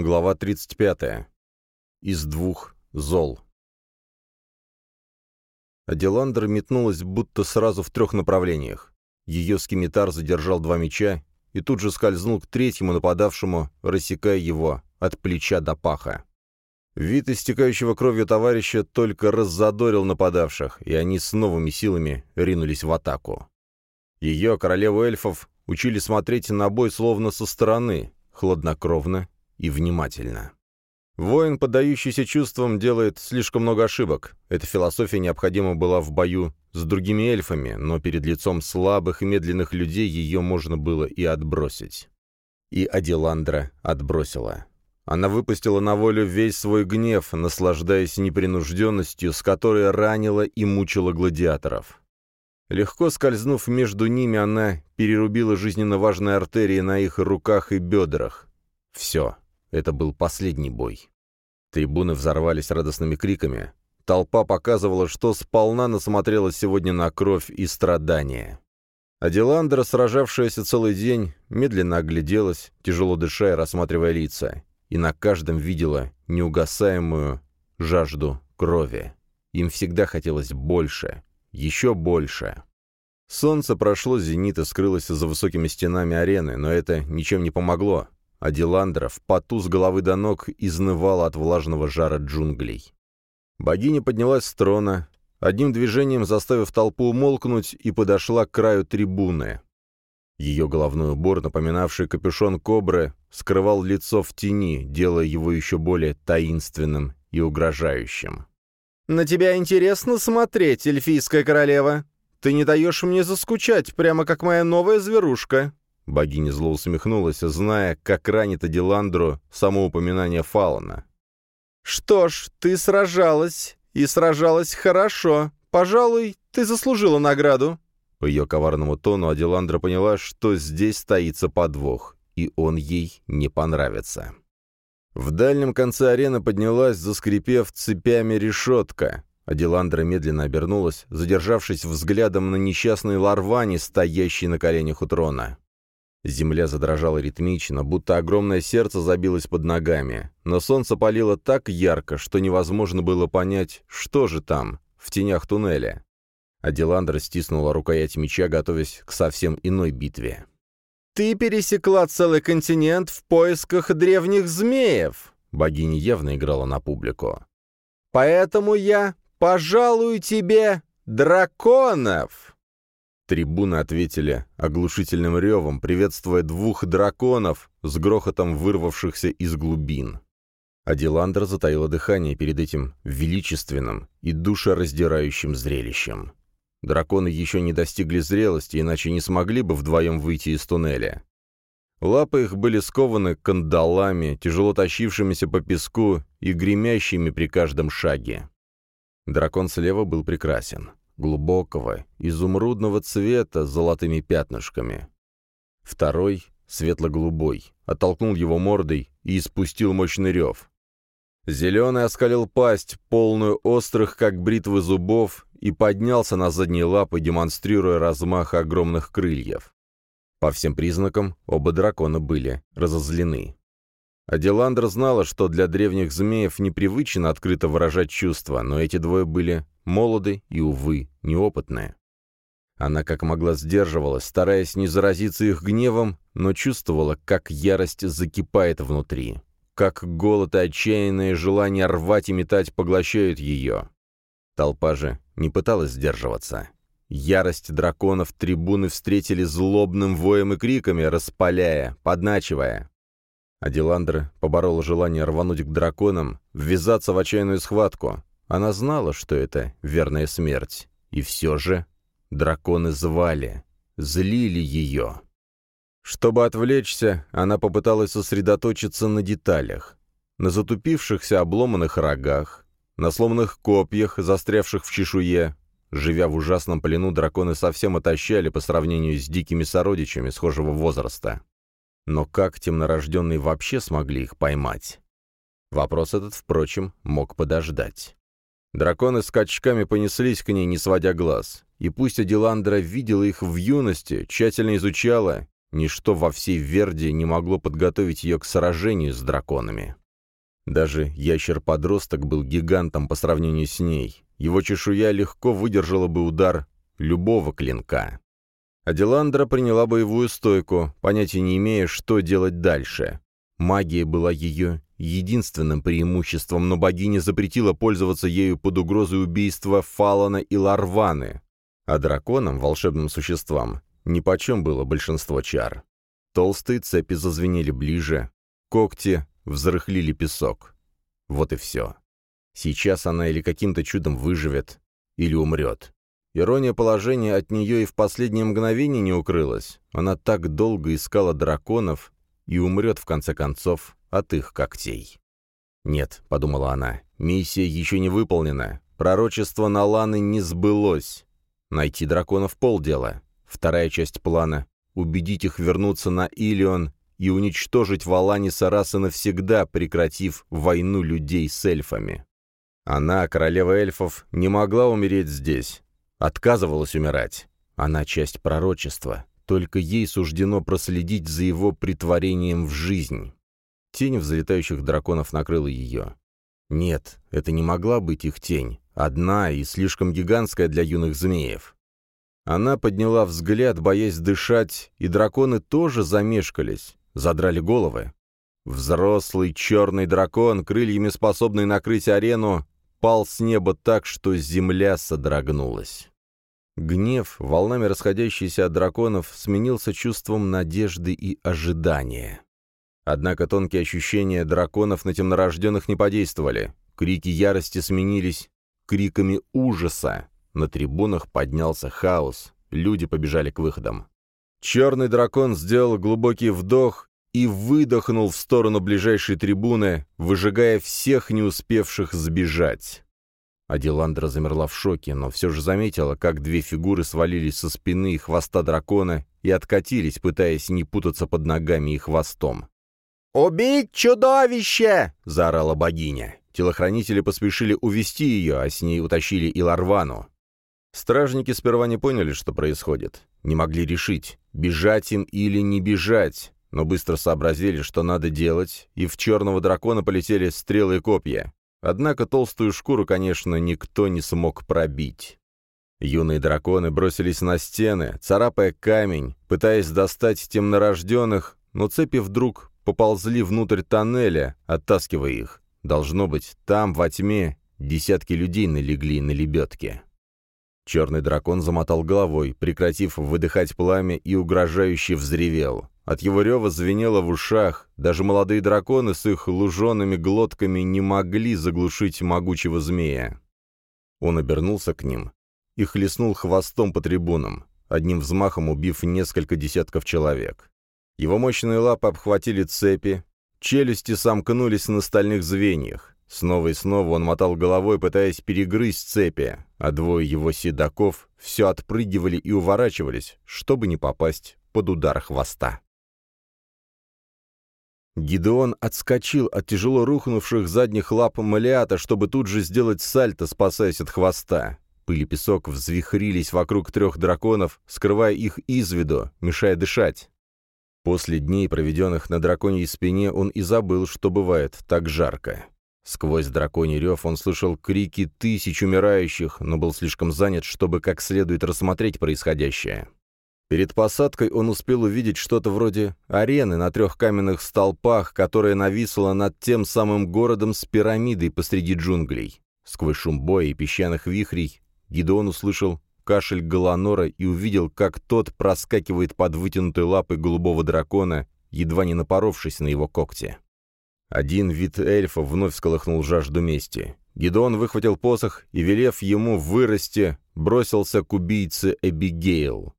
Глава 35. Из двух зол. Аделандр метнулась будто сразу в трех направлениях. Ее скимитар задержал два меча и тут же скользнул к третьему нападавшему, рассекая его от плеча до паха. Вид истекающего кровью товарища только раззадорил нападавших, и они с новыми силами ринулись в атаку. Ее, королеву эльфов, учили смотреть на бой словно со стороны, хладнокровно и внимательно. Воин, поддающийся чувствам, делает слишком много ошибок. Эта философия необходима была в бою с другими эльфами, но перед лицом слабых и медленных людей ее можно было и отбросить. И Аделандра отбросила. Она выпустила на волю весь свой гнев, наслаждаясь непринужденностью, с которой ранила и мучила гладиаторов. Легко скользнув между ними, она перерубила жизненно важные артерии на их руках и бедрах. Все. Это был последний бой. Трибуны взорвались радостными криками. Толпа показывала, что сполна насмотрелась сегодня на кровь и страдания. Аделандра, сражавшаяся целый день, медленно огляделась, тяжело дыша и рассматривая лица, и на каждом видела неугасаемую жажду крови. Им всегда хотелось больше, еще больше. Солнце прошло зенит и скрылось за высокими стенами арены, но это ничем не помогло а в поту с головы до ног изнывала от влажного жара джунглей. Богиня поднялась с трона, одним движением заставив толпу умолкнуть, и подошла к краю трибуны. Ее головной убор, напоминавший капюшон кобры, скрывал лицо в тени, делая его еще более таинственным и угрожающим. «На тебя интересно смотреть, эльфийская королева. Ты не даешь мне заскучать, прямо как моя новая зверушка», Богиня зло усмехнулась, зная, как ранит Аделандру само упоминание Фауна. «Что ж, ты сражалась, и сражалась хорошо. Пожалуй, ты заслужила награду». По ее коварному тону Аделандра поняла, что здесь стоится подвох, и он ей не понравится. В дальнем конце арены поднялась, заскрипев цепями решетка. Аделандра медленно обернулась, задержавшись взглядом на несчастной Ларвани, стоящей на коленях у трона. Земля задрожала ритмично, будто огромное сердце забилось под ногами, но солнце палило так ярко, что невозможно было понять, что же там, в тенях туннеля. Аделандра стиснула рукоять меча, готовясь к совсем иной битве. «Ты пересекла целый континент в поисках древних змеев!» Богиня явно играла на публику. «Поэтому я пожалую тебе драконов!» Трибуны ответили оглушительным ревом, приветствуя двух драконов с грохотом вырвавшихся из глубин. Аделандра затаила дыхание перед этим величественным и душераздирающим зрелищем. Драконы еще не достигли зрелости, иначе не смогли бы вдвоем выйти из туннеля. Лапы их были скованы кандалами, тяжело тащившимися по песку и гремящими при каждом шаге. Дракон слева был прекрасен глубокого, изумрудного цвета с золотыми пятнышками. Второй, светло-голубой, оттолкнул его мордой и испустил мощный рев. Зеленый оскалил пасть, полную острых, как бритвы зубов, и поднялся на задние лапы, демонстрируя размах огромных крыльев. По всем признакам оба дракона были разозлены. Аделандра знала, что для древних змеев непривычно открыто выражать чувства, но эти двое были молоды и, увы, неопытные. Она как могла сдерживалась, стараясь не заразиться их гневом, но чувствовала, как ярость закипает внутри, как голод и отчаянное желание рвать и метать поглощают ее. Толпа же не пыталась сдерживаться. Ярость драконов трибуны встретили злобным воем и криками, распаляя, подначивая. Аделандра поборола желание рвануть к драконам, ввязаться в отчаянную схватку. Она знала, что это верная смерть. И все же драконы звали, злили ее. Чтобы отвлечься, она попыталась сосредоточиться на деталях. На затупившихся обломанных рогах, на сломанных копьях, застрявших в чешуе. Живя в ужасном плену, драконы совсем отощали по сравнению с дикими сородичами схожего возраста. Но как темнорожденные вообще смогли их поймать? Вопрос этот, впрочем, мог подождать. Драконы скачками понеслись к ней, не сводя глаз. И пусть Аделандра видела их в юности, тщательно изучала, Ничто во всей Верде не могло подготовить ее к сражению с драконами. Даже ящер-подросток был гигантом по сравнению с ней. Его чешуя легко выдержала бы удар любого клинка. Аделандра приняла боевую стойку, понятия не имея, что делать дальше. Магия была ее единственным преимуществом, но богиня запретила пользоваться ею под угрозой убийства Фалана и Ларваны, а драконам, волшебным существам, нипочем было большинство чар. Толстые цепи зазвенели ближе, когти взрыхлили песок. Вот и все. Сейчас она или каким-то чудом выживет, или умрет. Ирония положения от нее и в последнее мгновение не укрылась. Она так долго искала драконов и умрет, в конце концов, от их когтей. «Нет», — подумала она, — «миссия еще не выполнена. Пророчество Наланы не сбылось. Найти драконов — полдела. Вторая часть плана — убедить их вернуться на Илион и уничтожить Валаниса раз и навсегда, прекратив войну людей с эльфами. Она, королева эльфов, не могла умереть здесь. Отказывалась умирать. Она часть пророчества. Только ей суждено проследить за его притворением в жизнь. Тень взлетающих драконов накрыла ее. Нет, это не могла быть их тень. Одна и слишком гигантская для юных змеев. Она подняла взгляд, боясь дышать, и драконы тоже замешкались задрали головы. Взрослый черный дракон, крыльями способный накрыть арену, пал с неба так, что земля содрогнулась. Гнев, волнами расходящийся от драконов, сменился чувством надежды и ожидания. Однако тонкие ощущения драконов на темнорожденных не подействовали. Крики ярости сменились криками ужаса. На трибунах поднялся хаос, люди побежали к выходам. Черный дракон сделал глубокий вдох и выдохнул в сторону ближайшей трибуны, выжигая всех не успевших сбежать. Аделандра замерла в шоке, но все же заметила, как две фигуры свалились со спины и хвоста дракона и откатились, пытаясь не путаться под ногами и хвостом. «Убить чудовище!» — заорала богиня. Телохранители поспешили увести ее, а с ней утащили и Ларвану. Стражники сперва не поняли, что происходит. Не могли решить, бежать им или не бежать но быстро сообразили, что надо делать, и в черного дракона полетели стрелы и копья. Однако толстую шкуру, конечно, никто не смог пробить. Юные драконы бросились на стены, царапая камень, пытаясь достать темнорожденных, но цепи вдруг поползли внутрь тоннеля, оттаскивая их. Должно быть, там, во тьме, десятки людей налегли на лебедки. Черный дракон замотал головой, прекратив выдыхать пламя и угрожающе взревел. От его рева звенело в ушах, даже молодые драконы с их лужеными глотками не могли заглушить могучего змея. Он обернулся к ним и хлестнул хвостом по трибунам, одним взмахом убив несколько десятков человек. Его мощные лапы обхватили цепи, челюсти сомкнулись на стальных звеньях. Снова и снова он мотал головой, пытаясь перегрызть цепи, а двое его седаков все отпрыгивали и уворачивались, чтобы не попасть под удар хвоста. Гидеон отскочил от тяжело рухнувших задних лап Малиата, чтобы тут же сделать сальто, спасаясь от хвоста. Пыль и песок взвихрились вокруг трех драконов, скрывая их из виду, мешая дышать. После дней, проведенных на драконьей спине, он и забыл, что бывает так жарко. Сквозь драконий рев он слышал крики тысяч умирающих, но был слишком занят, чтобы как следует рассмотреть происходящее. Перед посадкой он успел увидеть что-то вроде арены на трех каменных столпах, которая нависла над тем самым городом с пирамидой посреди джунглей. Сквозь шум боя и песчаных вихрей Гидеон услышал кашель Галанора и увидел, как тот проскакивает под вытянутой лапой голубого дракона, едва не напоровшись на его когти. Один вид эльфа вновь сколыхнул жажду мести. Гидеон выхватил посох и, велев ему вырасти, бросился к убийце Эбигейл.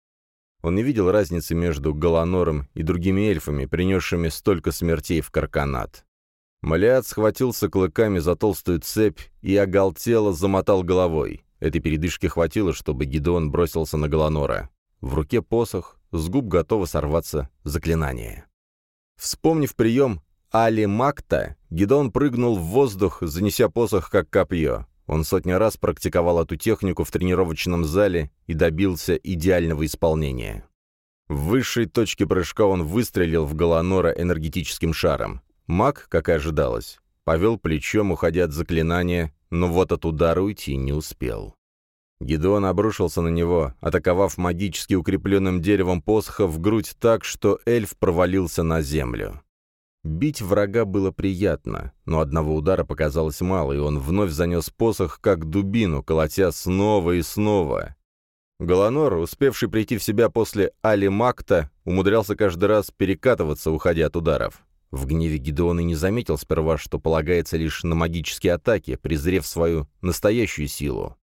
Он не видел разницы между Галанором и другими эльфами, принесшими столько смертей в Карканат. Малиат схватился клыками за толстую цепь и оголтело замотал головой. Этой передышки хватило, чтобы Гидеон бросился на Галанора. В руке посох, с губ готово сорваться заклинание. Вспомнив прием Али Макта, Гидеон прыгнул в воздух, занеся посох как копье. Он сотни раз практиковал эту технику в тренировочном зале и добился идеального исполнения. В высшей точке прыжка он выстрелил в Галанора энергетическим шаром. Маг, как и ожидалось, повел плечом, уходя от заклинания, но вот от удара уйти не успел. Гидеон обрушился на него, атаковав магически укрепленным деревом посоха в грудь так, что эльф провалился на землю. Бить врага было приятно, но одного удара показалось мало, и он вновь занес посох, как дубину, колотя снова и снова. Голонор, успевший прийти в себя после Али Макта, умудрялся каждый раз перекатываться, уходя от ударов. В гневе Гидеон и не заметил сперва, что полагается лишь на магические атаки, презрев свою настоящую силу.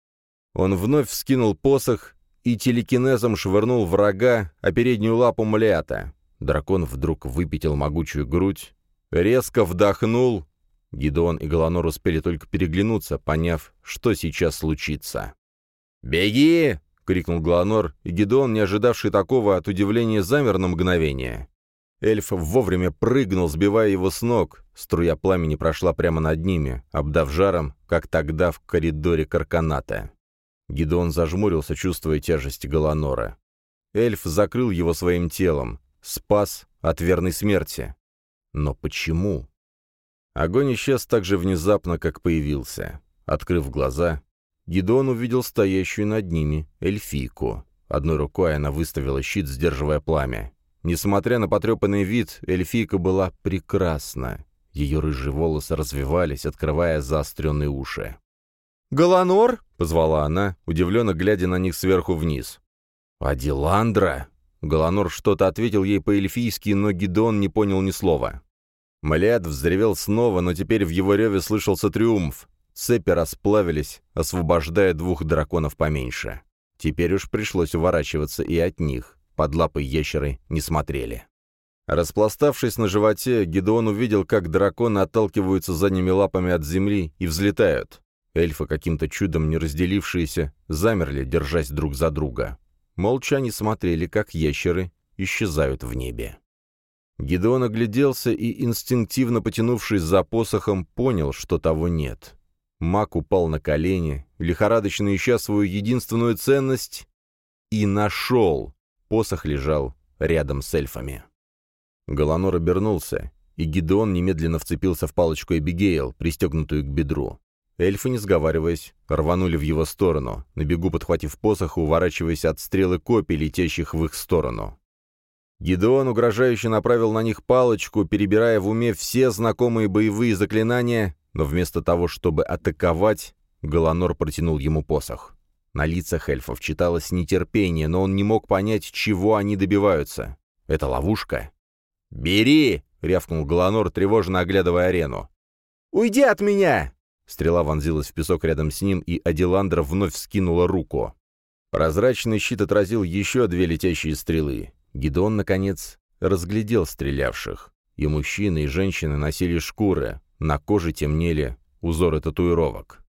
Он вновь вскинул посох и телекинезом швырнул врага, а переднюю лапу Млята. Дракон вдруг выпятил могучую грудь, резко вдохнул. Гидеон и Голонор успели только переглянуться, поняв, что сейчас случится. «Беги!» — крикнул Голонор, и Гидеон, не ожидавший такого, от удивления замер на мгновение. Эльф вовремя прыгнул, сбивая его с ног. Струя пламени прошла прямо над ними, обдав жаром, как тогда в коридоре Карканата. Гидеон зажмурился, чувствуя тяжесть Галанора. Эльф закрыл его своим телом, спас от верной смерти. Но почему? Огонь исчез так же внезапно, как появился. Открыв глаза, Гидеон увидел стоящую над ними эльфийку. Одной рукой она выставила щит, сдерживая пламя. Несмотря на потрепанный вид, эльфийка была прекрасна. Ее рыжие волосы развивались, открывая заостренные уши. «Галанор?» — позвала она, удивленно глядя на них сверху вниз. «Адиландра?» Галанор что-то ответил ей по-эльфийски, но Гидон не понял ни слова. Млят взревел снова, но теперь в его реве слышался триумф. Цепи расплавились, освобождая двух драконов поменьше. Теперь уж пришлось уворачиваться и от них. Под лапой ящеры не смотрели. Распластавшись на животе, Гидеон увидел, как драконы отталкиваются задними лапами от земли и взлетают. Эльфы, каким-то чудом не разделившиеся, замерли, держась друг за друга. Молча они смотрели, как ящеры исчезают в небе. Гидеон огляделся и, инстинктивно потянувшись за посохом, понял, что того нет. Маг упал на колени, лихорадочно ища свою единственную ценность, и нашел. Посох лежал рядом с эльфами. Голонор обернулся, и Гидеон немедленно вцепился в палочку Эбигейл, пристегнутую к бедру. Эльфы, не сговариваясь, рванули в его сторону, на бегу подхватив посох и уворачиваясь от стрелы копий, летящих в их сторону. Гидеон угрожающе направил на них палочку, перебирая в уме все знакомые боевые заклинания, но вместо того, чтобы атаковать, Голонор протянул ему посох. На лицах эльфов читалось нетерпение, но он не мог понять, чего они добиваются. Это ловушка? «Бери!» — рявкнул Голонор, тревожно оглядывая арену. «Уйди от меня!» Стрела вонзилась в песок рядом с ним, и Адиландра вновь вскинула руку. Прозрачный щит отразил еще две летящие стрелы. Гидон, наконец, разглядел стрелявших. И мужчины, и женщины носили шкуры, на коже темнели узоры татуировок.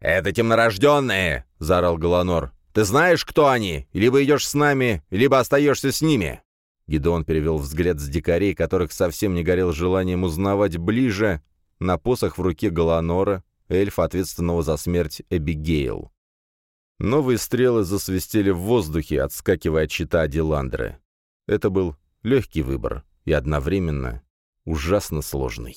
«Это темнорожденные!» — заорал Галанор. «Ты знаешь, кто они? Либо идешь с нами, либо остаешься с ними!» Гидеон перевел взгляд с дикарей, которых совсем не горел желанием узнавать ближе, на посох в руке Галанора, эльфа, ответственного за смерть Эбигейл. Новые стрелы засвистели в воздухе, отскакивая от щита Диландры. Это был легкий выбор и одновременно ужасно сложный.